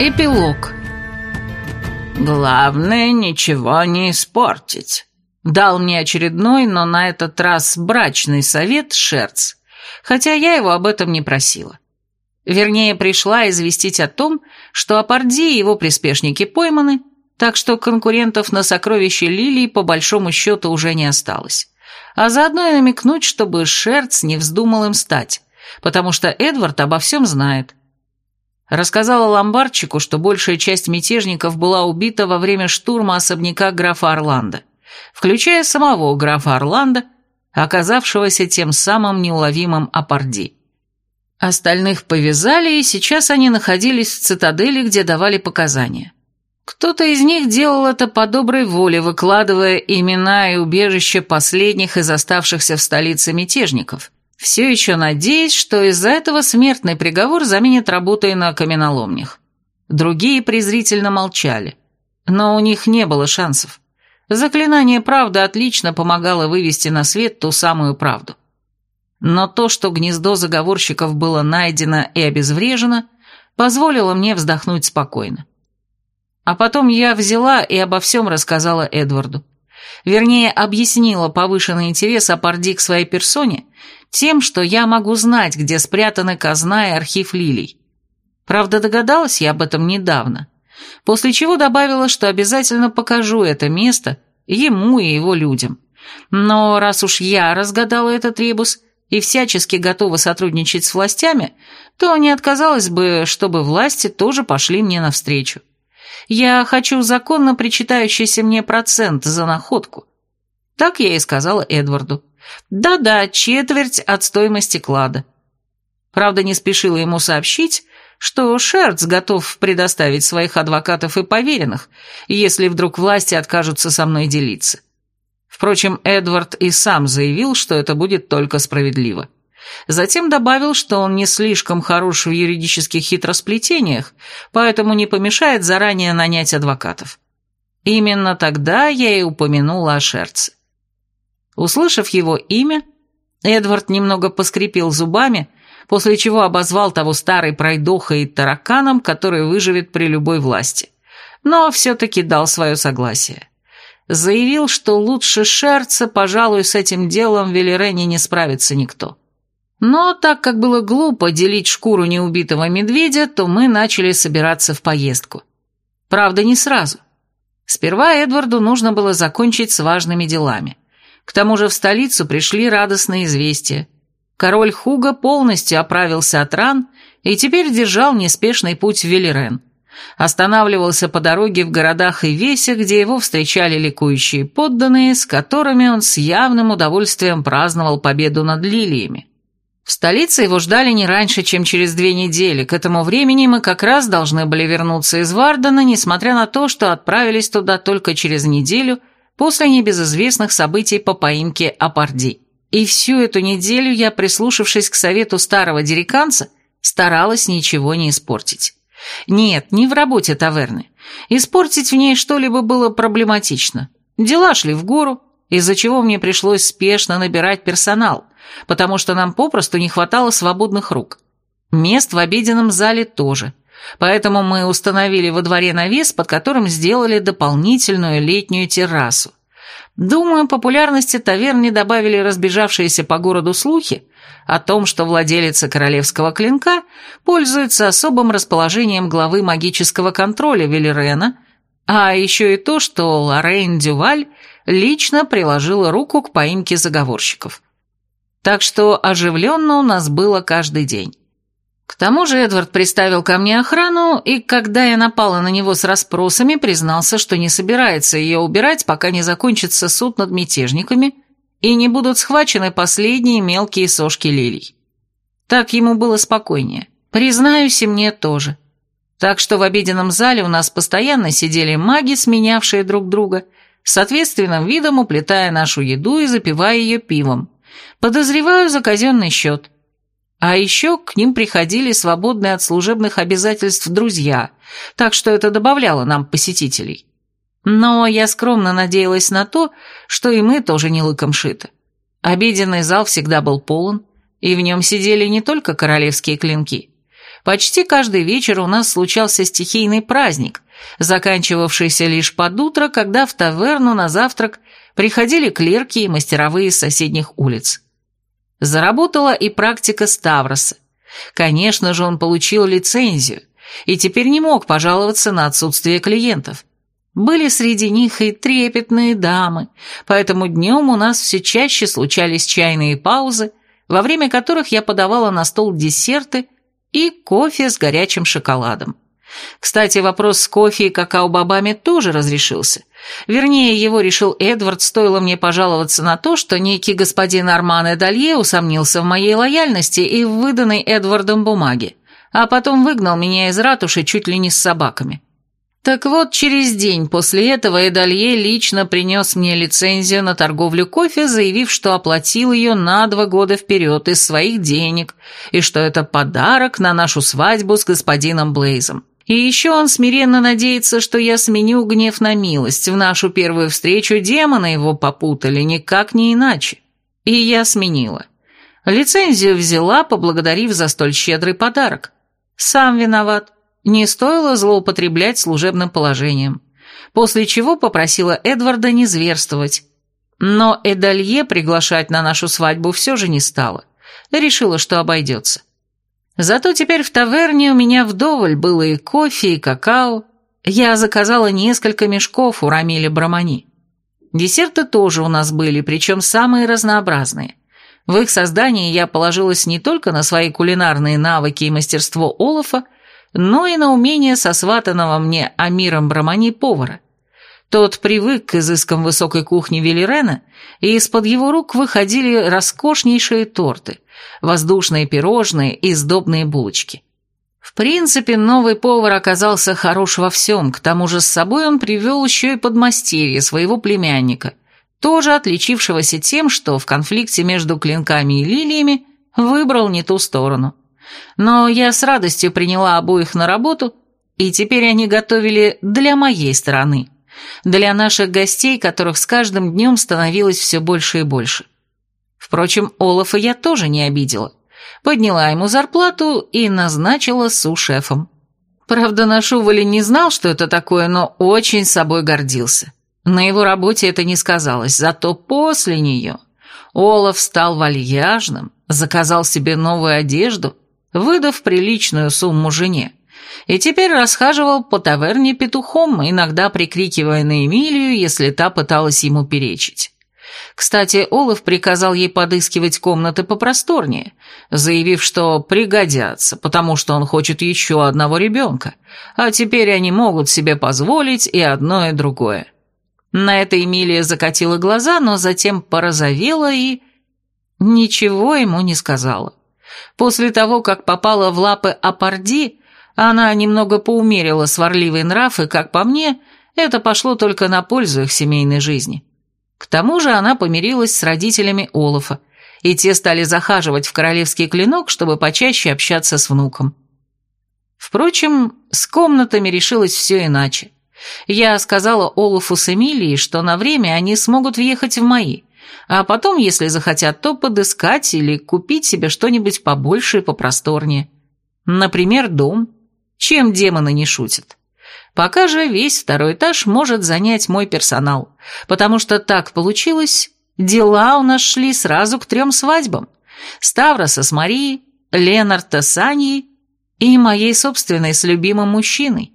Эпилог. «Главное, ничего не испортить», — дал мне очередной, но на этот раз брачный совет Шерц, хотя я его об этом не просила. Вернее, пришла известить о том, что Апарди и его приспешники пойманы, так что конкурентов на сокровище Лилии по большому счету уже не осталось. А заодно и намекнуть, чтобы Шерц не вздумал им стать, потому что Эдвард обо всем знает. Рассказала ломбардчику, что большая часть мятежников была убита во время штурма особняка графа Орландо, включая самого графа Орландо, оказавшегося тем самым неуловимым Апарди. Остальных повязали, и сейчас они находились в цитадели, где давали показания. Кто-то из них делал это по доброй воле, выкладывая имена и убежища последних из оставшихся в столице мятежников, все еще надеясь, что из-за этого смертный приговор заменит работой на каменоломнях. Другие презрительно молчали. Но у них не было шансов. Заклинание правды отлично помогало вывести на свет ту самую правду. Но то, что гнездо заговорщиков было найдено и обезврежено, позволило мне вздохнуть спокойно. А потом я взяла и обо всем рассказала Эдварду. Вернее, объяснила повышенный интерес Апарди к своей персоне тем, что я могу знать, где спрятаны казна и архив лилий. Правда, догадалась я об этом недавно, после чего добавила, что обязательно покажу это место ему и его людям. Но раз уж я разгадала этот ребус и всячески готова сотрудничать с властями, то не отказалась бы, чтобы власти тоже пошли мне навстречу. Я хочу законно причитающийся мне процент за находку. Так я и сказала Эдварду. Да-да, четверть от стоимости клада. Правда, не спешила ему сообщить, что Шерц готов предоставить своих адвокатов и поверенных, если вдруг власти откажутся со мной делиться. Впрочем, Эдвард и сам заявил, что это будет только справедливо. Затем добавил, что он не слишком хорош в юридических хитросплетениях, поэтому не помешает заранее нанять адвокатов. Именно тогда я и упомянула о Шерце. Услышав его имя, Эдвард немного поскрипел зубами, после чего обозвал того старой пройдохой и тараканом, который выживет при любой власти. Но все-таки дал свое согласие. Заявил, что лучше Шерца, пожалуй, с этим делом в Велерене не справится никто. Но так как было глупо делить шкуру неубитого медведя, то мы начали собираться в поездку. Правда, не сразу. Сперва Эдварду нужно было закончить с важными делами. К тому же в столицу пришли радостные известия. Король Хуга полностью оправился от ран и теперь держал неспешный путь в Велерен. Останавливался по дороге в городах и весях, где его встречали ликующие подданные, с которыми он с явным удовольствием праздновал победу над лилиями. В столице его ждали не раньше, чем через две недели. К этому времени мы как раз должны были вернуться из Вардена, несмотря на то, что отправились туда только через неделю после небезызвестных событий по поимке Апарди. И всю эту неделю я, прислушавшись к совету старого дириканца, старалась ничего не испортить. Нет, не в работе таверны. Испортить в ней что-либо было проблематично. Дела шли в гору, из-за чего мне пришлось спешно набирать персонал – потому что нам попросту не хватало свободных рук. Мест в обеденном зале тоже. Поэтому мы установили во дворе навес, под которым сделали дополнительную летнюю террасу. Думаю, популярности таверни добавили разбежавшиеся по городу слухи о том, что владелица королевского клинка пользуется особым расположением главы магического контроля Велерена, а еще и то, что Лоррейн Дюваль лично приложила руку к поимке заговорщиков. Так что оживленно у нас было каждый день. К тому же Эдвард приставил ко мне охрану, и когда я напала на него с расспросами, признался, что не собирается ее убирать, пока не закончится суд над мятежниками и не будут схвачены последние мелкие сошки лилий. Так ему было спокойнее. Признаюсь, и мне тоже. Так что в обеденном зале у нас постоянно сидели маги, сменявшие друг друга, с ответственным видом уплетая нашу еду и запивая ее пивом, Подозреваю за казенный счет. А еще к ним приходили свободные от служебных обязательств друзья, так что это добавляло нам посетителей. Но я скромно надеялась на то, что и мы тоже не лыком шиты. Обеденный зал всегда был полон, и в нем сидели не только королевские клинки. Почти каждый вечер у нас случался стихийный праздник, заканчивавшийся лишь под утро, когда в таверну на завтрак приходили клерки и мастеровые из соседних улиц. Заработала и практика Ставроса. Конечно же, он получил лицензию и теперь не мог пожаловаться на отсутствие клиентов. Были среди них и трепетные дамы, поэтому днем у нас все чаще случались чайные паузы, во время которых я подавала на стол десерты и кофе с горячим шоколадом. Кстати, вопрос с кофе и какао-бобами тоже разрешился. Вернее, его решил Эдвард, стоило мне пожаловаться на то, что некий господин Арман Эдалье усомнился в моей лояльности и в выданной Эдвардом бумаге, а потом выгнал меня из ратуши чуть ли не с собаками. Так вот, через день после этого Эдалье лично принес мне лицензию на торговлю кофе, заявив, что оплатил ее на два года вперед из своих денег, и что это подарок на нашу свадьбу с господином Блейзом. И еще он смиренно надеется, что я сменю гнев на милость. В нашу первую встречу демона его попутали, никак не иначе. И я сменила. Лицензию взяла, поблагодарив за столь щедрый подарок. Сам виноват. Не стоило злоупотреблять служебным положением, после чего попросила Эдварда не зверствовать. Но Эдалье приглашать на нашу свадьбу все же не стала. Решила, что обойдется. Зато теперь в таверне у меня вдоволь было и кофе, и какао. Я заказала несколько мешков у Рамиля Брамани. Десерты тоже у нас были, причем самые разнообразные. В их создании я положилась не только на свои кулинарные навыки и мастерство Олафа, но и на умение сосватанного мне Амиром Брамани повара. Тот привык к изыскам высокой кухни Велирена, и из-под его рук выходили роскошнейшие торты, воздушные пирожные и сдобные булочки. В принципе, новый повар оказался хорош во всем, к тому же с собой он привел еще и подмастерье своего племянника, тоже отличившегося тем, что в конфликте между клинками и лилиями выбрал не ту сторону. Но я с радостью приняла обоих на работу, и теперь они готовили для моей стороны, для наших гостей, которых с каждым днем становилось все больше и больше. Впрочем, Олафа я тоже не обидела. Подняла ему зарплату и назначила су-шефом. Правда, наш Уволи не знал, что это такое, но очень собой гордился. На его работе это не сказалось, зато после нее Олаф стал вальяжным, заказал себе новую одежду выдав приличную сумму жене, и теперь расхаживал по таверне петухом, иногда прикрикивая на Эмилию, если та пыталась ему перечить. Кстати, Олаф приказал ей подыскивать комнаты попросторнее, заявив, что пригодятся, потому что он хочет еще одного ребенка, а теперь они могут себе позволить и одно, и другое. На это Эмилия закатила глаза, но затем порозовела и... ничего ему не сказала. После того, как попала в лапы Апарди, она немного поумерила сварливый нрав, и, как по мне, это пошло только на пользу их семейной жизни. К тому же она помирилась с родителями Олафа, и те стали захаживать в королевский клинок, чтобы почаще общаться с внуком. Впрочем, с комнатами решилось все иначе. Я сказала Олафу с Эмилией, что на время они смогут въехать в мои – а потом, если захотят, то подыскать или купить себе что-нибудь побольше и попросторнее. Например, дом. Чем демоны не шутят. Пока же весь второй этаж может занять мой персонал, потому что так получилось, дела у нас шли сразу к трем свадьбам. Ставроса с Марией, Ленарта с Аней и моей собственной с любимым мужчиной.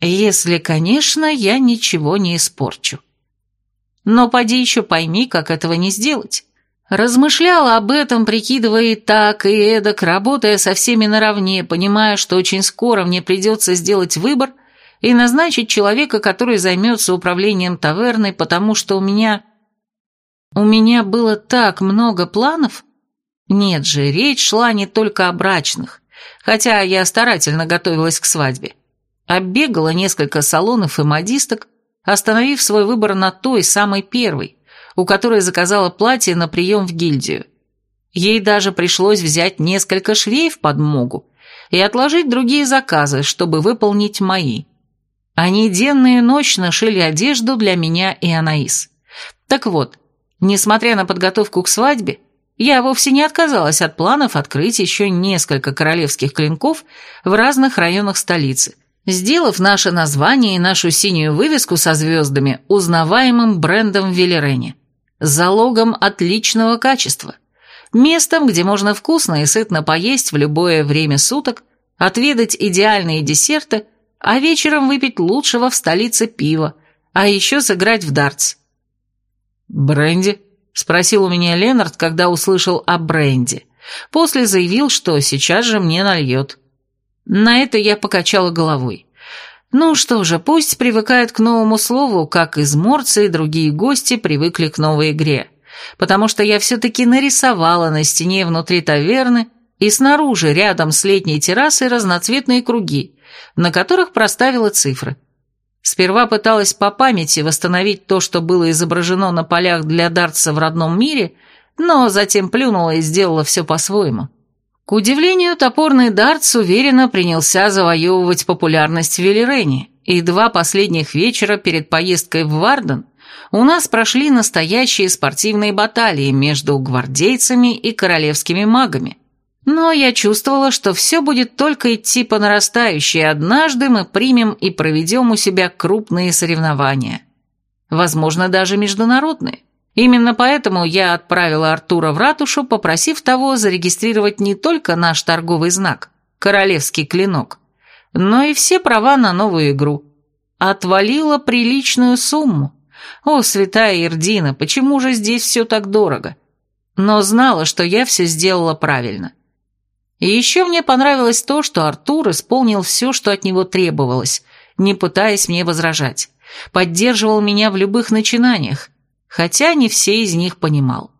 Если, конечно, я ничего не испорчу. Но поди еще пойми, как этого не сделать. Размышляла об этом, прикидывая и так, и эдак, работая со всеми наравне, понимая, что очень скоро мне придется сделать выбор и назначить человека, который займется управлением таверной, потому что у меня... У меня было так много планов. Нет же, речь шла не только о брачных, хотя я старательно готовилась к свадьбе. Оббегала несколько салонов и модисток, остановив свой выбор на той, самой первой, у которой заказала платье на прием в гильдию. Ей даже пришлось взять несколько швей в подмогу и отложить другие заказы, чтобы выполнить мои. Они денно и ночно шили одежду для меня и Анаис. Так вот, несмотря на подготовку к свадьбе, я вовсе не отказалась от планов открыть еще несколько королевских клинков в разных районах столицы, сделав наше название и нашу синюю вывеску со звездами узнаваемым брендом в Велерене, залогом отличного качества, местом, где можно вкусно и сытно поесть в любое время суток, отведать идеальные десерты, а вечером выпить лучшего в столице пива, а еще сыграть в дартс. «Бренди?» — спросил у меня Ленард, когда услышал о бренди. После заявил, что сейчас же мне нальет. На это я покачала головой. Ну что же, пусть привыкает к новому слову, как изморцы и другие гости привыкли к новой игре. Потому что я все-таки нарисовала на стене внутри таверны и снаружи, рядом с летней террасой, разноцветные круги, на которых проставила цифры. Сперва пыталась по памяти восстановить то, что было изображено на полях для дартса в родном мире, но затем плюнула и сделала все по-своему. К удивлению, топорный дартс уверенно принялся завоевывать популярность в Велерене, и два последних вечера перед поездкой в Варден у нас прошли настоящие спортивные баталии между гвардейцами и королевскими магами. Но я чувствовала, что все будет только идти по нарастающей, однажды мы примем и проведем у себя крупные соревнования. Возможно, даже международные. Именно поэтому я отправила Артура в ратушу, попросив того зарегистрировать не только наш торговый знак – королевский клинок, но и все права на новую игру. Отвалила приличную сумму. О, святая Ирдина, почему же здесь все так дорого? Но знала, что я все сделала правильно. И еще мне понравилось то, что Артур исполнил все, что от него требовалось, не пытаясь мне возражать. Поддерживал меня в любых начинаниях, хотя не все из них понимал.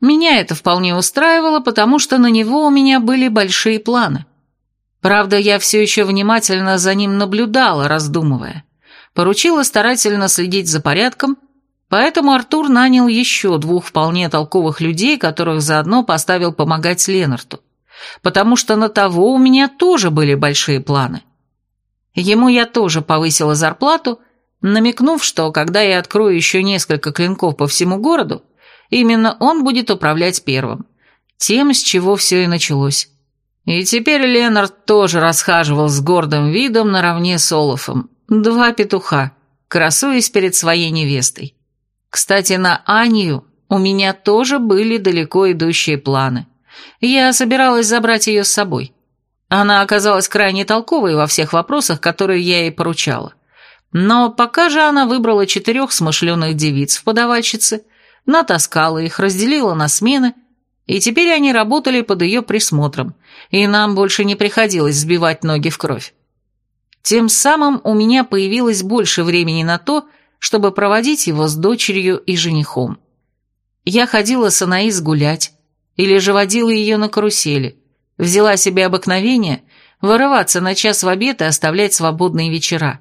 Меня это вполне устраивало, потому что на него у меня были большие планы. Правда, я все еще внимательно за ним наблюдала, раздумывая. Поручила старательно следить за порядком, поэтому Артур нанял еще двух вполне толковых людей, которых заодно поставил помогать Ленарту, потому что на того у меня тоже были большие планы. Ему я тоже повысила зарплату – намекнув, что когда я открою еще несколько клинков по всему городу, именно он будет управлять первым. Тем, с чего все и началось. И теперь Ленард тоже расхаживал с гордым видом наравне с Олафом. Два петуха, красуясь перед своей невестой. Кстати, на Анию у меня тоже были далеко идущие планы. Я собиралась забрать ее с собой. Она оказалась крайне толковой во всех вопросах, которые я ей поручала. Но пока же она выбрала четырех смышленых девиц в подавальщице, натаскала их, разделила на смены, и теперь они работали под ее присмотром, и нам больше не приходилось сбивать ноги в кровь. Тем самым у меня появилось больше времени на то, чтобы проводить его с дочерью и женихом. Я ходила с Анаис гулять, или же водила ее на карусели, взяла себе обыкновение вырываться на час в обед и оставлять свободные вечера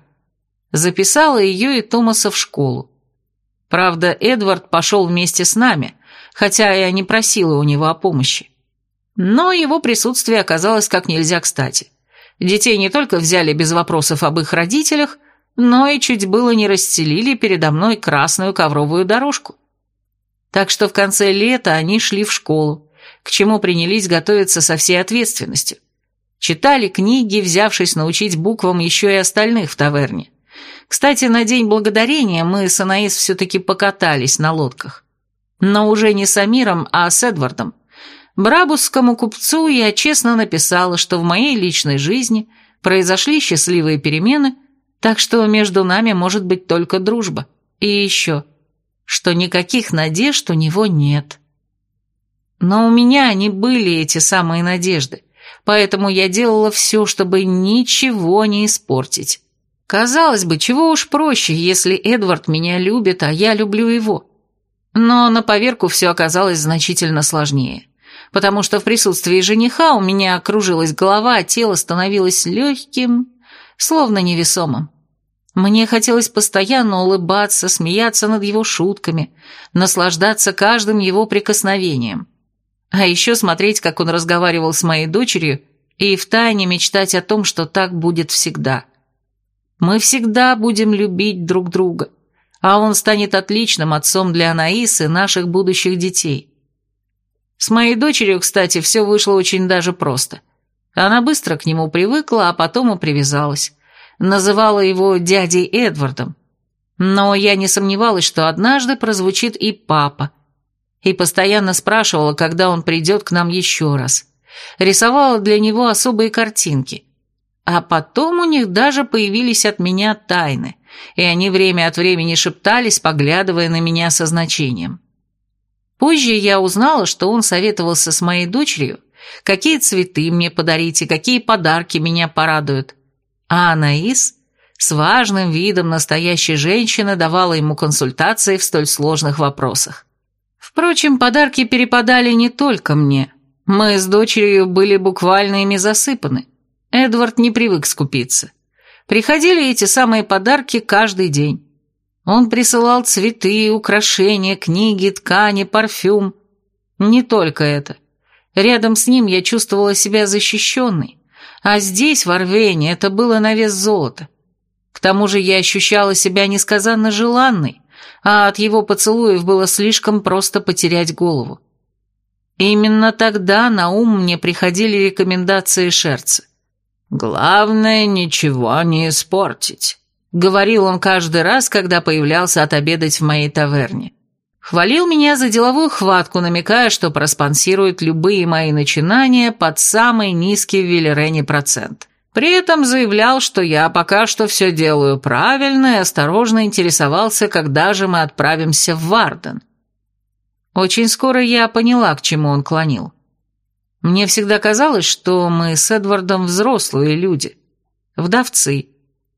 записала ее и Томаса в школу. Правда, Эдвард пошел вместе с нами, хотя я не просила у него о помощи. Но его присутствие оказалось как нельзя кстати. Детей не только взяли без вопросов об их родителях, но и чуть было не расстелили передо мной красную ковровую дорожку. Так что в конце лета они шли в школу, к чему принялись готовиться со всей ответственностью. Читали книги, взявшись научить буквам еще и остальных в таверне. Кстати, на День Благодарения мы с Анаис все-таки покатались на лодках. Но уже не с Амиром, а с Эдвардом. Брабусскому купцу я честно написала, что в моей личной жизни произошли счастливые перемены, так что между нами может быть только дружба. И еще, что никаких надежд у него нет. Но у меня они были, эти самые надежды, поэтому я делала все, чтобы ничего не испортить. Казалось бы, чего уж проще, если Эдвард меня любит, а я люблю его. Но на поверку все оказалось значительно сложнее, потому что в присутствии жениха у меня окружилась голова, а тело становилось легким, словно невесомым. Мне хотелось постоянно улыбаться, смеяться над его шутками, наслаждаться каждым его прикосновением. А еще смотреть, как он разговаривал с моей дочерью, и втайне мечтать о том, что так будет всегда. Мы всегда будем любить друг друга, а он станет отличным отцом для Анаисы, наших будущих детей. С моей дочерью, кстати, все вышло очень даже просто. Она быстро к нему привыкла, а потом и привязалась. Называла его дядей Эдвардом. Но я не сомневалась, что однажды прозвучит и папа. И постоянно спрашивала, когда он придет к нам еще раз. Рисовала для него особые картинки. А потом у них даже появились от меня тайны, и они время от времени шептались, поглядывая на меня со значением. Позже я узнала, что он советовался с моей дочерью, какие цветы мне подарить и какие подарки меня порадуют. А Анаис с важным видом настоящей женщины давала ему консультации в столь сложных вопросах. Впрочем, подарки перепадали не только мне. Мы с дочерью были буквально ими засыпаны. Эдвард не привык скупиться. Приходили эти самые подарки каждый день. Он присылал цветы, украшения, книги, ткани, парфюм. Не только это. Рядом с ним я чувствовала себя защищенной, а здесь, в Орвене, это было на вес золота. К тому же я ощущала себя несказанно желанной, а от его поцелуев было слишком просто потерять голову. Именно тогда на ум мне приходили рекомендации Шерца. «Главное, ничего не испортить», — говорил он каждый раз, когда появлялся отобедать в моей таверне. Хвалил меня за деловую хватку, намекая, что проспонсирует любые мои начинания под самый низкий в Виллерене процент. При этом заявлял, что я пока что все делаю правильно и осторожно интересовался, когда же мы отправимся в Варден. Очень скоро я поняла, к чему он клонил. Мне всегда казалось, что мы с Эдвардом взрослые люди, вдовцы.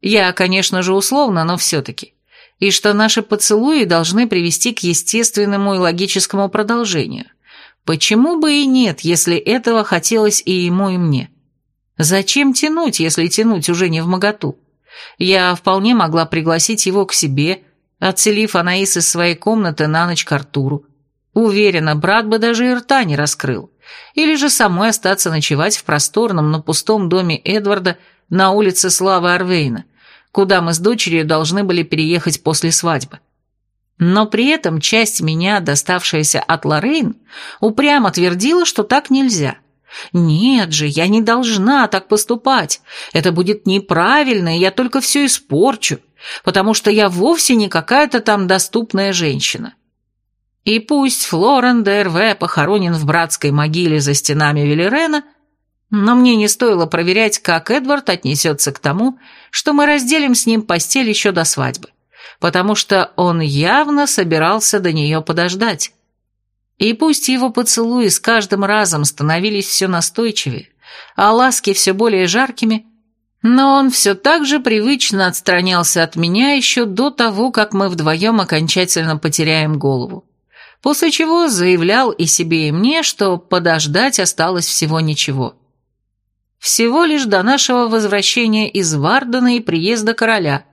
Я, конечно же, условно, но все-таки. И что наши поцелуи должны привести к естественному и логическому продолжению. Почему бы и нет, если этого хотелось и ему, и мне? Зачем тянуть, если тянуть уже не в моготу? Я вполне могла пригласить его к себе, отселив Анаис из своей комнаты на ночь к Артуру. Уверена, брат бы даже и рта не раскрыл или же самой остаться ночевать в просторном, но пустом доме Эдварда на улице Славы Арвейна, куда мы с дочерью должны были переехать после свадьбы. Но при этом часть меня, доставшаяся от Лоррейн, упрямо твердила, что так нельзя. «Нет же, я не должна так поступать. Это будет неправильно, и я только все испорчу, потому что я вовсе не какая-то там доступная женщина». И пусть Флорен ДРВ похоронен в братской могиле за стенами Велерена, но мне не стоило проверять, как Эдвард отнесется к тому, что мы разделим с ним постель еще до свадьбы, потому что он явно собирался до нее подождать. И пусть его поцелуи с каждым разом становились все настойчивее, а ласки все более жаркими, но он все так же привычно отстранялся от меня еще до того, как мы вдвоем окончательно потеряем голову после чего заявлял и себе, и мне, что подождать осталось всего ничего. Всего лишь до нашего возвращения из Вардена и приезда короля,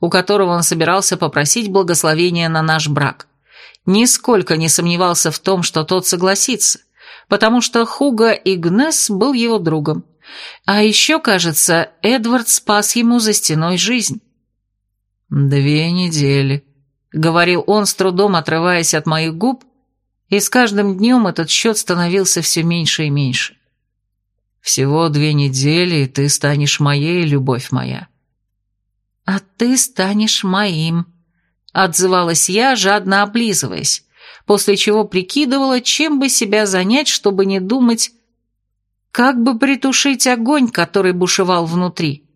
у которого он собирался попросить благословения на наш брак. Нисколько не сомневался в том, что тот согласится, потому что Хуга Игнес был его другом. А еще, кажется, Эдвард спас ему за стеной жизнь. «Две недели», — говорил он, с трудом отрываясь от моих губ, и с каждым днем этот счет становился все меньше и меньше. «Всего две недели, и ты станешь моей, любовь моя». «А ты станешь моим», — отзывалась я, жадно облизываясь, после чего прикидывала, чем бы себя занять, чтобы не думать, как бы притушить огонь, который бушевал внутри.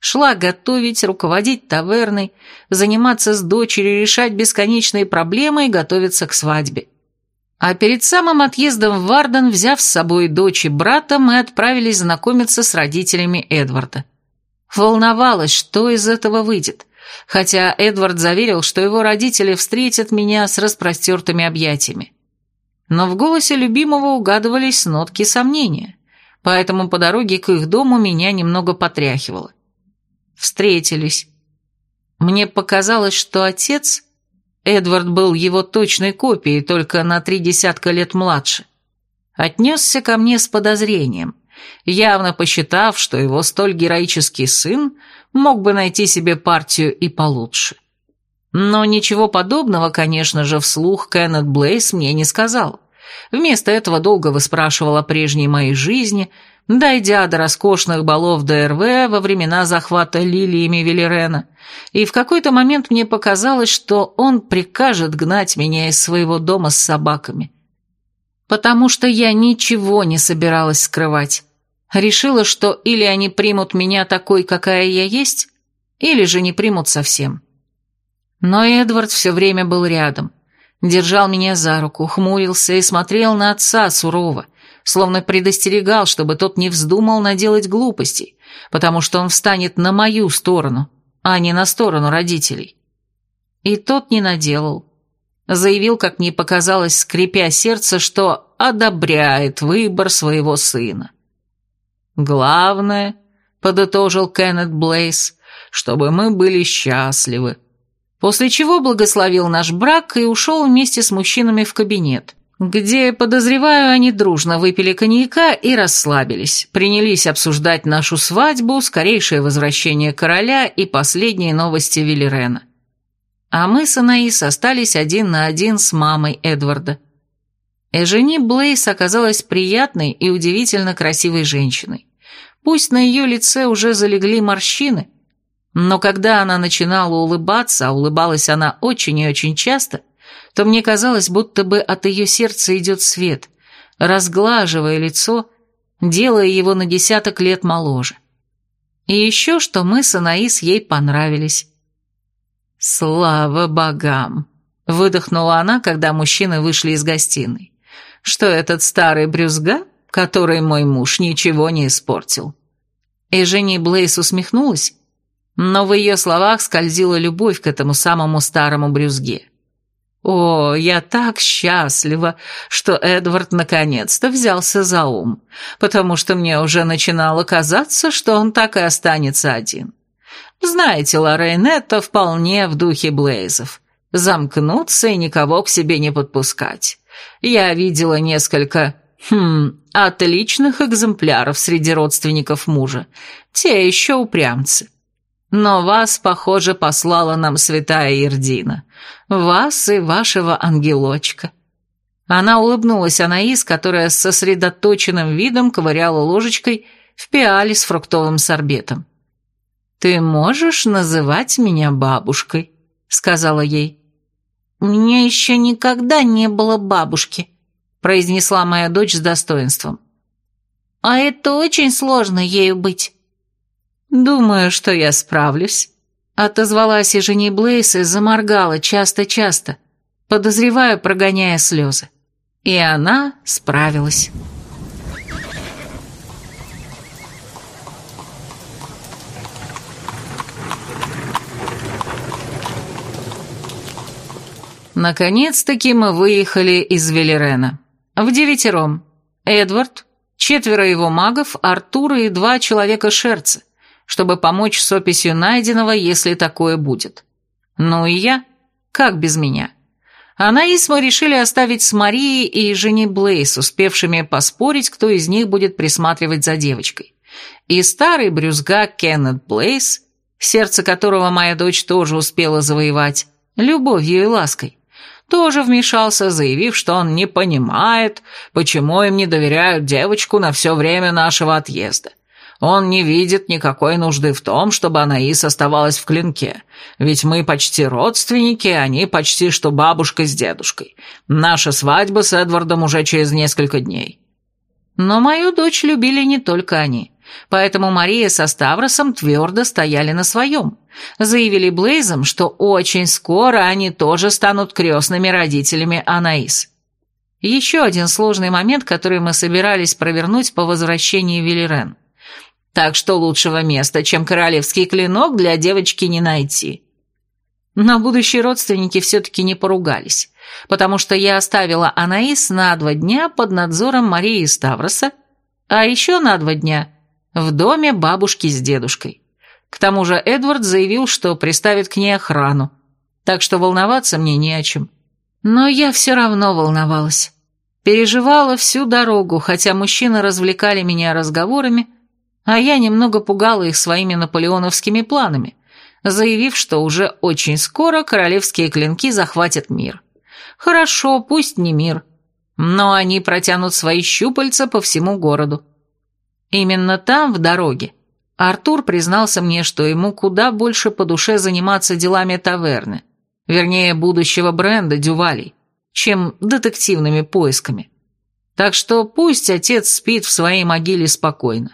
Шла готовить, руководить таверной, заниматься с дочерью, решать бесконечные проблемы и готовиться к свадьбе. А перед самым отъездом в Варден, взяв с собой дочь и брата, мы отправились знакомиться с родителями Эдварда. Волновалась, что из этого выйдет, хотя Эдвард заверил, что его родители встретят меня с распростертыми объятиями. Но в голосе любимого угадывались нотки сомнения, поэтому по дороге к их дому меня немного потряхивало. Встретились. Мне показалось, что отец, Эдвард был его точной копией, только на три десятка лет младше, отнесся ко мне с подозрением, явно посчитав, что его столь героический сын мог бы найти себе партию и получше. Но ничего подобного, конечно же, вслух Кеннет Блейс мне не сказал, Вместо этого долго выспрашивал о прежней моей жизни, дойдя до роскошных балов ДРВ во времена захвата лилиями Велерена, и в какой-то момент мне показалось, что он прикажет гнать меня из своего дома с собаками. Потому что я ничего не собиралась скрывать. Решила, что или они примут меня такой, какая я есть, или же не примут совсем. Но Эдвард все время был рядом, держал меня за руку, хмурился и смотрел на отца сурово, словно предостерегал, чтобы тот не вздумал наделать глупостей, потому что он встанет на мою сторону, а не на сторону родителей. И тот не наделал. Заявил, как мне показалось, скрипя сердце, что одобряет выбор своего сына. «Главное», — подытожил Кеннет Блейс, — «чтобы мы были счастливы». После чего благословил наш брак и ушел вместе с мужчинами в кабинет, где, подозреваю, они дружно выпили коньяка и расслабились, принялись обсуждать нашу свадьбу, скорейшее возвращение короля и последние новости Велерена. А мы с Анаис остались один на один с мамой Эдварда. Эжени Блейс оказалась приятной и удивительно красивой женщиной. Пусть на ее лице уже залегли морщины, но когда она начинала улыбаться, а улыбалась она очень и очень часто, то мне казалось, будто бы от ее сердца идет свет, разглаживая лицо, делая его на десяток лет моложе. И еще, что мы с Анаис ей понравились. «Слава богам!» — выдохнула она, когда мужчины вышли из гостиной. «Что этот старый брюзга, который мой муж ничего не испортил?» И Женни Блейс усмехнулась, но в ее словах скользила любовь к этому самому старому брюзге. О, я так счастлива, что Эдвард наконец-то взялся за ум, потому что мне уже начинало казаться, что он так и останется один. Знаете, Лоррейн, это вполне в духе Блейзов. Замкнуться и никого к себе не подпускать. Я видела несколько, хм, отличных экземпляров среди родственников мужа. Те еще упрямцы. Но вас, похоже, послала нам святая Ирдина. Вас и вашего ангелочка». Она улыбнулась Анаис, которая с сосредоточенным видом ковыряла ложечкой в пиале с фруктовым сорбетом. «Ты можешь называть меня бабушкой?» — сказала ей. «У меня еще никогда не было бабушки», — произнесла моя дочь с достоинством. «А это очень сложно ею быть». «Думаю, что я справлюсь», — отозвалась и жени Блейс и заморгала часто-часто, подозреваю, прогоняя слезы. И она справилась. Наконец-таки мы выехали из Велерена. В девятером. Эдвард, четверо его магов, Артур и два человека-шерца чтобы помочь с описью найденного, если такое будет. Ну и я? Как без меня? Анаис мы решили оставить с Марией и Жени Блейс, успевшими поспорить, кто из них будет присматривать за девочкой. И старый брюзга Кеннет Блейс, сердце которого моя дочь тоже успела завоевать, любовью и лаской, тоже вмешался, заявив, что он не понимает, почему им не доверяют девочку на все время нашего отъезда. Он не видит никакой нужды в том, чтобы Анаис оставалась в клинке. Ведь мы почти родственники, они почти что бабушка с дедушкой. Наша свадьба с Эдвардом уже через несколько дней. Но мою дочь любили не только они. Поэтому Мария со Ставросом твердо стояли на своем. Заявили Блейзом, что очень скоро они тоже станут крестными родителями Анаис. Еще один сложный момент, который мы собирались провернуть по возвращении в Велерен – так что лучшего места, чем королевский клинок, для девочки не найти. Но будущие родственники все-таки не поругались, потому что я оставила Анаис на два дня под надзором Марии Ставроса, а еще на два дня в доме бабушки с дедушкой. К тому же Эдвард заявил, что приставит к ней охрану, так что волноваться мне не о чем. Но я все равно волновалась. Переживала всю дорогу, хотя мужчины развлекали меня разговорами, а я немного пугала их своими наполеоновскими планами, заявив, что уже очень скоро королевские клинки захватят мир. Хорошо, пусть не мир. но они протянут свои щупальца по всему городу. Именно там, в дороге, Артур признался мне, что ему куда больше по душе заниматься делами таверны, вернее, будущего бренда Дювалей, чем детективными поисками. Так что пусть отец спит в своей могиле спокойно.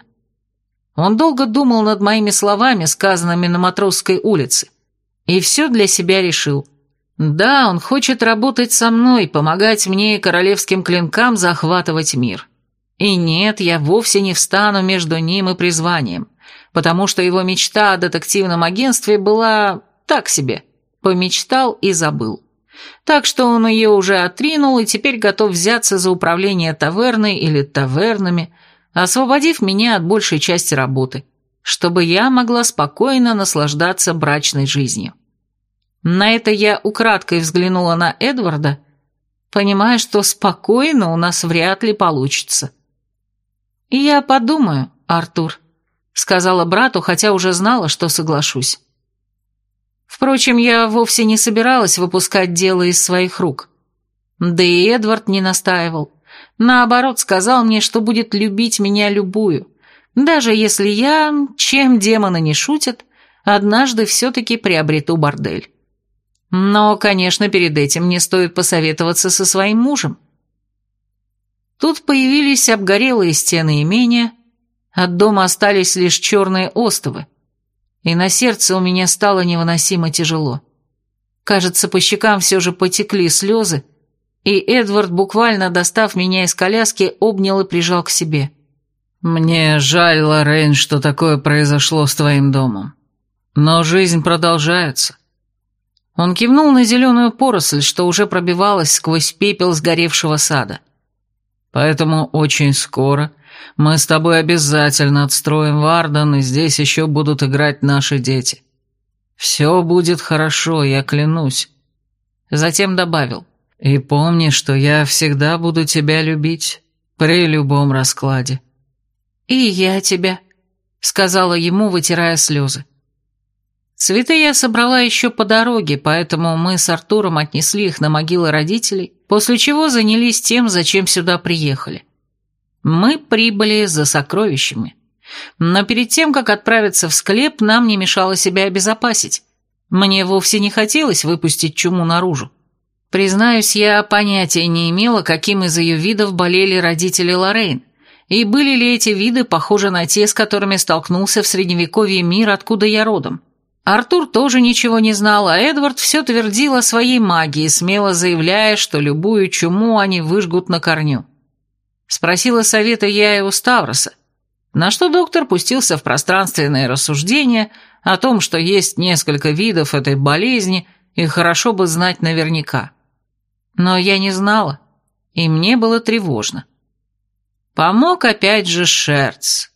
Он долго думал над моими словами, сказанными на Матросской улице, и все для себя решил. Да, он хочет работать со мной, помогать мне и королевским клинкам захватывать мир. И нет, я вовсе не встану между ним и призванием, потому что его мечта о детективном агентстве была так себе, помечтал и забыл. Так что он ее уже отринул и теперь готов взяться за управление таверной или тавернами, освободив меня от большей части работы, чтобы я могла спокойно наслаждаться брачной жизнью. На это я украдкой взглянула на Эдварда, понимая, что спокойно у нас вряд ли получится. «Я подумаю, Артур», — сказала брату, хотя уже знала, что соглашусь. Впрочем, я вовсе не собиралась выпускать дело из своих рук. Да и Эдвард не настаивал. Наоборот, сказал мне, что будет любить меня любую, даже если я, чем демоны не шутят, однажды все-таки приобрету бордель. Но, конечно, перед этим мне стоит посоветоваться со своим мужем. Тут появились обгорелые стены имения, от дома остались лишь черные остовы, и на сердце у меня стало невыносимо тяжело. Кажется, по щекам все же потекли слезы, и Эдвард, буквально достав меня из коляски, обнял и прижал к себе. «Мне жаль, Лоррейн, что такое произошло с твоим домом. Но жизнь продолжается». Он кивнул на зеленую поросль, что уже пробивалась сквозь пепел сгоревшего сада. «Поэтому очень скоро мы с тобой обязательно отстроим Варден, и здесь еще будут играть наши дети. Все будет хорошо, я клянусь». Затем добавил. И помни, что я всегда буду тебя любить при любом раскладе». «И я тебя», — сказала ему, вытирая слезы. Цветы я собрала еще по дороге, поэтому мы с Артуром отнесли их на могилы родителей, после чего занялись тем, зачем сюда приехали. Мы прибыли за сокровищами. Но перед тем, как отправиться в склеп, нам не мешало себя обезопасить. Мне вовсе не хотелось выпустить чуму наружу. Признаюсь, я понятия не имела, каким из ее видов болели родители Лоррейн, и были ли эти виды похожи на те, с которыми столкнулся в средневековье мир, откуда я родом. Артур тоже ничего не знал, а Эдвард все твердил о своей магии, смело заявляя, что любую чуму они выжгут на корню. Спросила совета я и у Ставроса, на что доктор пустился в пространственное рассуждение о том, что есть несколько видов этой болезни, и хорошо бы знать наверняка. Но я не знала, и мне было тревожно. Помог опять же Шерц.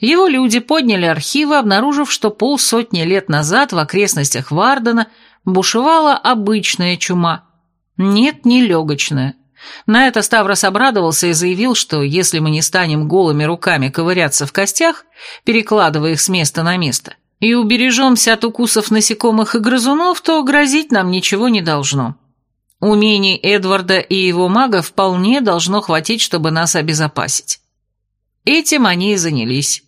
Его люди подняли архивы, обнаружив, что полсотни лет назад в окрестностях Вардена бушевала обычная чума. Нет, не легочная. На это Ставрос обрадовался и заявил, что если мы не станем голыми руками ковыряться в костях, перекладывая их с места на место, и убережемся от укусов насекомых и грызунов, то грозить нам ничего не должно. Умений Эдварда и его мага вполне должно хватить, чтобы нас обезопасить. Этим они и занялись.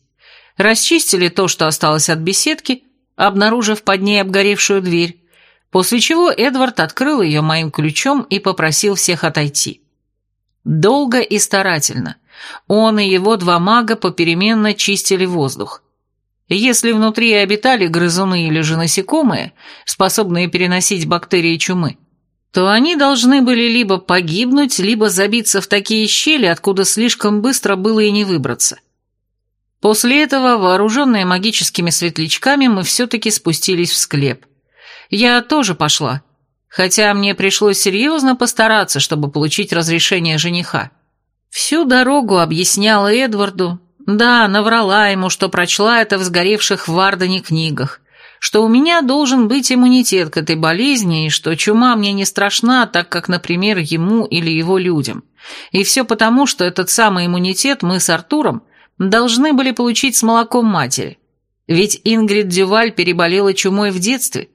Расчистили то, что осталось от беседки, обнаружив под ней обгоревшую дверь, после чего Эдвард открыл ее моим ключом и попросил всех отойти. Долго и старательно. Он и его два мага попеременно чистили воздух. Если внутри обитали грызуны или же насекомые, способные переносить бактерии чумы, то они должны были либо погибнуть, либо забиться в такие щели, откуда слишком быстро было и не выбраться. После этого, вооруженные магическими светлячками, мы все-таки спустились в склеп. Я тоже пошла, хотя мне пришлось серьезно постараться, чтобы получить разрешение жениха. Всю дорогу объясняла Эдварду, да, наврала ему, что прочла это в сгоревших в Вардане книгах, что у меня должен быть иммунитет к этой болезни, и что чума мне не страшна, так как, например, ему или его людям. И все потому, что этот самый иммунитет мы с Артуром должны были получить с молоком матери. Ведь Ингрид Дюваль переболела чумой в детстве.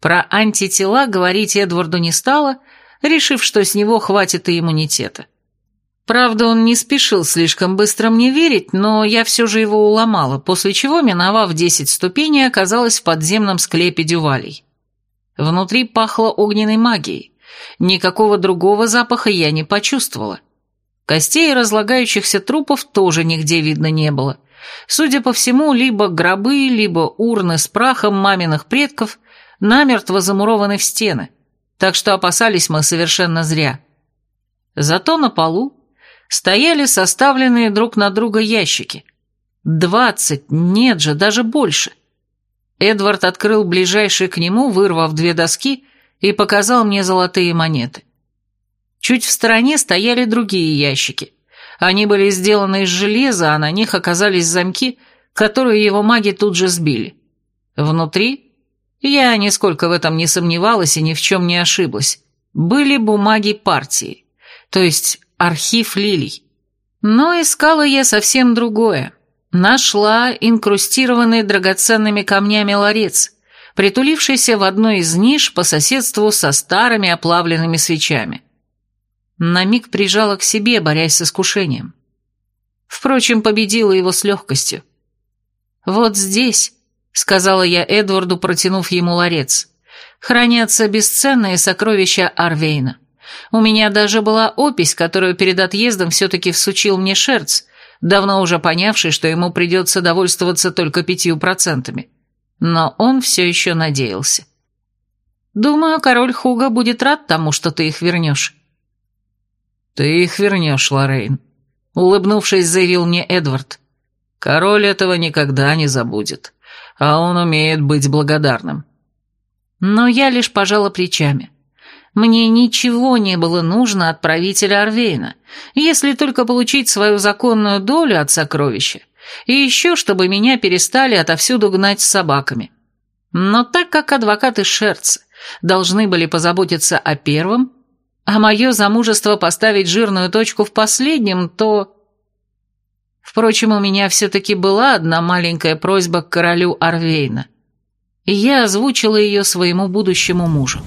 Про антитела говорить Эдварду не стала, решив, что с него хватит и иммунитета. Правда, он не спешил слишком быстро мне верить, но я все же его уломала, после чего, миновав десять ступеней, оказалась в подземном склепе дювалей. Внутри пахло огненной магией. Никакого другого запаха я не почувствовала. Костей разлагающихся трупов тоже нигде видно не было. Судя по всему, либо гробы, либо урны с прахом маминых предков намертво замурованы в стены, так что опасались мы совершенно зря. Зато на полу стояли составленные друг на друга ящики. Двадцать, нет же, даже больше. Эдвард открыл ближайший к нему, вырвав две доски, и показал мне золотые монеты. Чуть в стороне стояли другие ящики. Они были сделаны из железа, а на них оказались замки, которые его маги тут же сбили. Внутри, я нисколько в этом не сомневалась и ни в чем не ошиблась, были бумаги партии, то есть архив лилий. Но искала я совсем другое. Нашла инкрустированный драгоценными камнями ларец, притулившийся в одной из ниш по соседству со старыми оплавленными свечами. На миг прижала к себе, борясь с искушением. Впрочем, победила его с легкостью. «Вот здесь», — сказала я Эдварду, протянув ему ларец, — «хранятся бесценные сокровища Арвейна». У меня даже была опись, которую перед отъездом все-таки всучил мне Шерц, давно уже понявший, что ему придется довольствоваться только пятью процентами. Но он все еще надеялся. «Думаю, король Хуга будет рад тому, что ты их вернешь». «Ты их вернешь, Лоррейн», — улыбнувшись, заявил мне Эдвард. «Король этого никогда не забудет, а он умеет быть благодарным». Но я лишь пожала плечами. Мне ничего не было нужно от правителя Арвейна, если только получить свою законную долю от сокровища, и еще чтобы меня перестали отовсюду гнать с собаками. Но так как адвокаты Шерц должны были позаботиться о первом, а мое замужество поставить жирную точку в последнем, то... Впрочем, у меня все-таки была одна маленькая просьба к королю Арвейна, и я озвучила ее своему будущему мужу.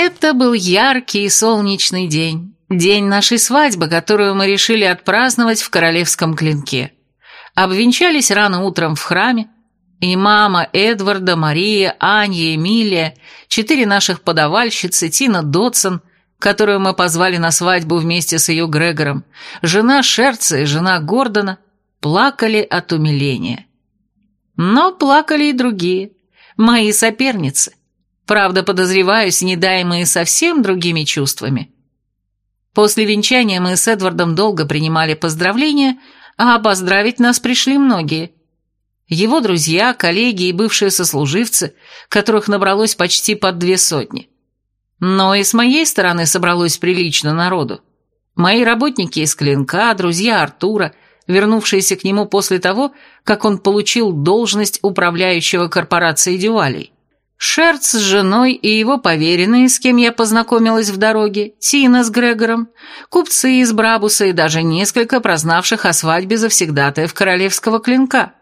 Это был яркий и солнечный день. День нашей свадьбы, которую мы решили отпраздновать в Королевском клинке. Обвенчались рано утром в храме, и мама Эдварда, Мария, Анья, Эмилия, четыре наших подавальщицы, Тина Дотсон, которую мы позвали на свадьбу вместе с ее Грегором, жена Шерца и жена Гордона, плакали от умиления. Но плакали и другие, мои соперницы, Правда, подозреваюсь, недаемые совсем другими чувствами. После венчания мы с Эдвардом долго принимали поздравления, а поздравить нас пришли многие. Его друзья, коллеги и бывшие сослуживцы, которых набралось почти под две сотни. Но и с моей стороны собралось прилично народу. Мои работники из Клинка, друзья Артура, вернувшиеся к нему после того, как он получил должность управляющего корпорацией Дювалей. Шерц с женой и его поверенные, с кем я познакомилась в дороге, Тина с Грегором, купцы из Брабуса и даже несколько прознавших о свадьбе завсегдатаев королевского клинка.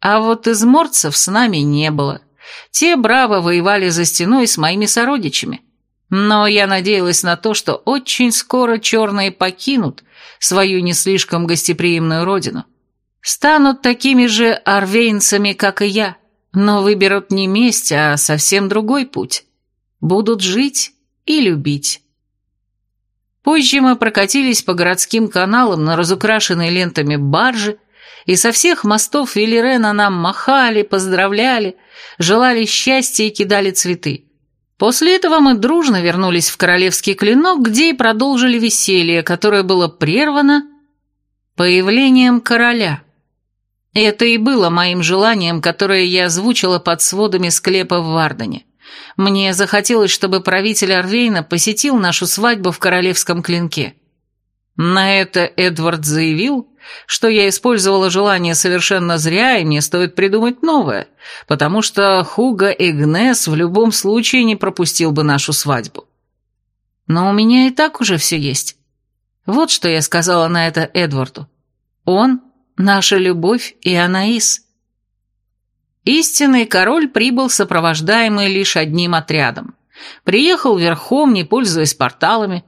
А вот из морцев с нами не было. Те браво воевали за стеной с моими сородичами. Но я надеялась на то, что очень скоро черные покинут свою не слишком гостеприимную родину. Станут такими же арвейнцами, как и я но выберут не месть, а совсем другой путь. Будут жить и любить. Позже мы прокатились по городским каналам на разукрашенной лентами баржи, и со всех мостов Велирена нам махали, поздравляли, желали счастья и кидали цветы. После этого мы дружно вернулись в Королевский клинок, где и продолжили веселье, которое было прервано появлением короля. Это и было моим желанием, которое я озвучила под сводами склепа в Вардене. Мне захотелось, чтобы правитель Арвейна посетил нашу свадьбу в Королевском клинке. На это Эдвард заявил, что я использовала желание совершенно зря, и мне стоит придумать новое, потому что Хуга Игнес в любом случае не пропустил бы нашу свадьбу. Но у меня и так уже все есть. Вот что я сказала на это Эдварду. Он — наша любовь и Анаис. Истинный король прибыл сопровождаемый лишь одним отрядом. Приехал верхом, не пользуясь порталами.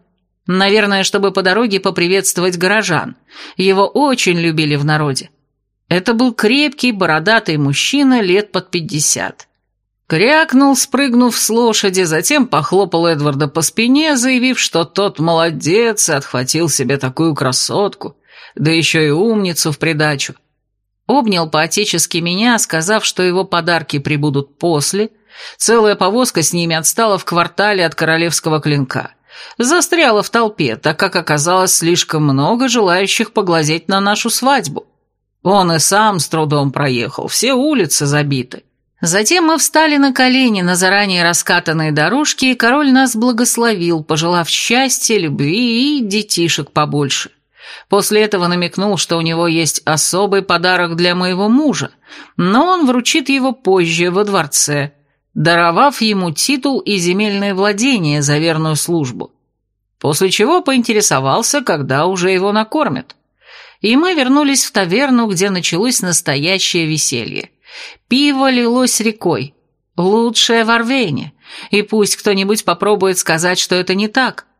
Наверное, чтобы по дороге поприветствовать горожан. Его очень любили в народе. Это был крепкий, бородатый мужчина лет под пятьдесят. Крякнул, спрыгнув с лошади, затем похлопал Эдварда по спине, заявив, что тот молодец и отхватил себе такую красотку, да еще и умницу в придачу. Обнял по-отечески меня, сказав, что его подарки прибудут после. Целая повозка с ними отстала в квартале от королевского клинка. Застряла в толпе, так как оказалось слишком много желающих поглазеть на нашу свадьбу. Он и сам с трудом проехал, все улицы забиты. Затем мы встали на колени на заранее раскатанные дорожки, и король нас благословил, пожелав счастья, любви и детишек побольше. После этого намекнул, что у него есть особый подарок для моего мужа, но он вручит его позже во дворце, даровав ему титул и земельное владение за верную службу. После чего поинтересовался, когда уже его накормят. И мы вернулись в таверну, где началось настоящее веселье. Пиво лилось рекой, лучшее в Орвейне, и пусть кто-нибудь попробует сказать, что это не так –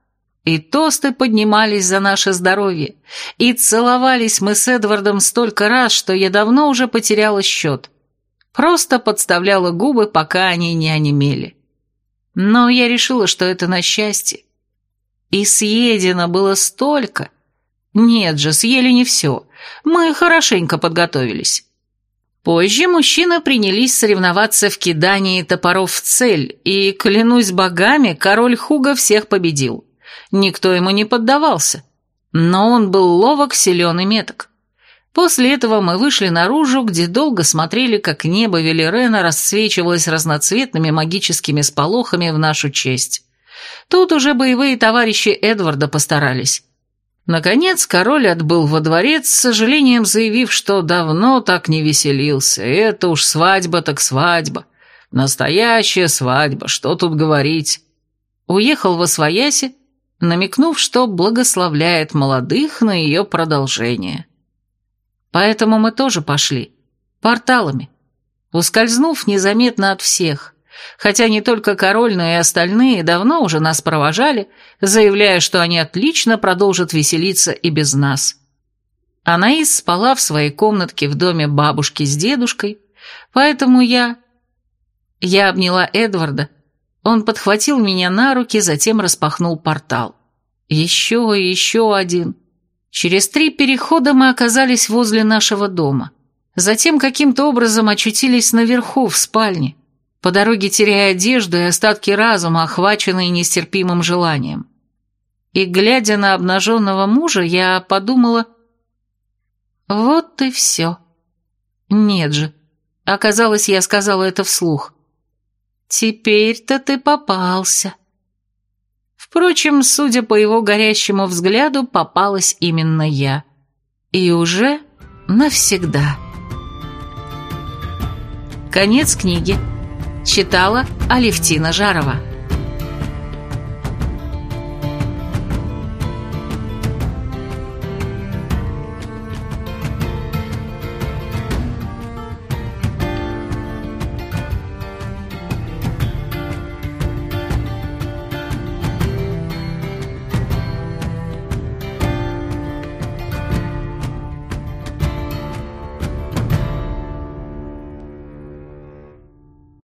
и тосты поднимались за наше здоровье, и целовались мы с Эдвардом столько раз, что я давно уже потеряла счет. Просто подставляла губы, пока они не онемели. Но я решила, что это на счастье. И съедено было столько. Нет же, съели не все. Мы хорошенько подготовились. Позже мужчины принялись соревноваться в кидании топоров в цель, и, клянусь богами, король Хуга всех победил. Никто ему не поддавался. Но он был ловок, силен и меток. После этого мы вышли наружу, где долго смотрели, как небо Велерена расцвечивалось разноцветными магическими сполохами в нашу честь. Тут уже боевые товарищи Эдварда постарались. Наконец король отбыл во дворец, с сожалением заявив, что давно так не веселился. Это уж свадьба так свадьба. Настоящая свадьба, что тут говорить. Уехал во свояси, намекнув, что благословляет молодых на ее продолжение. Поэтому мы тоже пошли, порталами, ускользнув незаметно от всех, хотя не только король, но и остальные давно уже нас провожали, заявляя, что они отлично продолжат веселиться и без нас. Анаис спала в своей комнатке в доме бабушки с дедушкой, поэтому я... Я обняла Эдварда, он подхватил меня на руки, затем распахнул портал. Еще и еще один. Через три перехода мы оказались возле нашего дома. Затем каким-то образом очутились наверху, в спальне, по дороге теряя одежду и остатки разума, охваченные нестерпимым желанием. И, глядя на обнаженного мужа, я подумала, вот и все. Нет же, оказалось, я сказала это вслух. Теперь-то ты попался. Впрочем, судя по его горящему взгляду, попалась именно я. И уже навсегда. Конец книги. Читала Алевтина Жарова.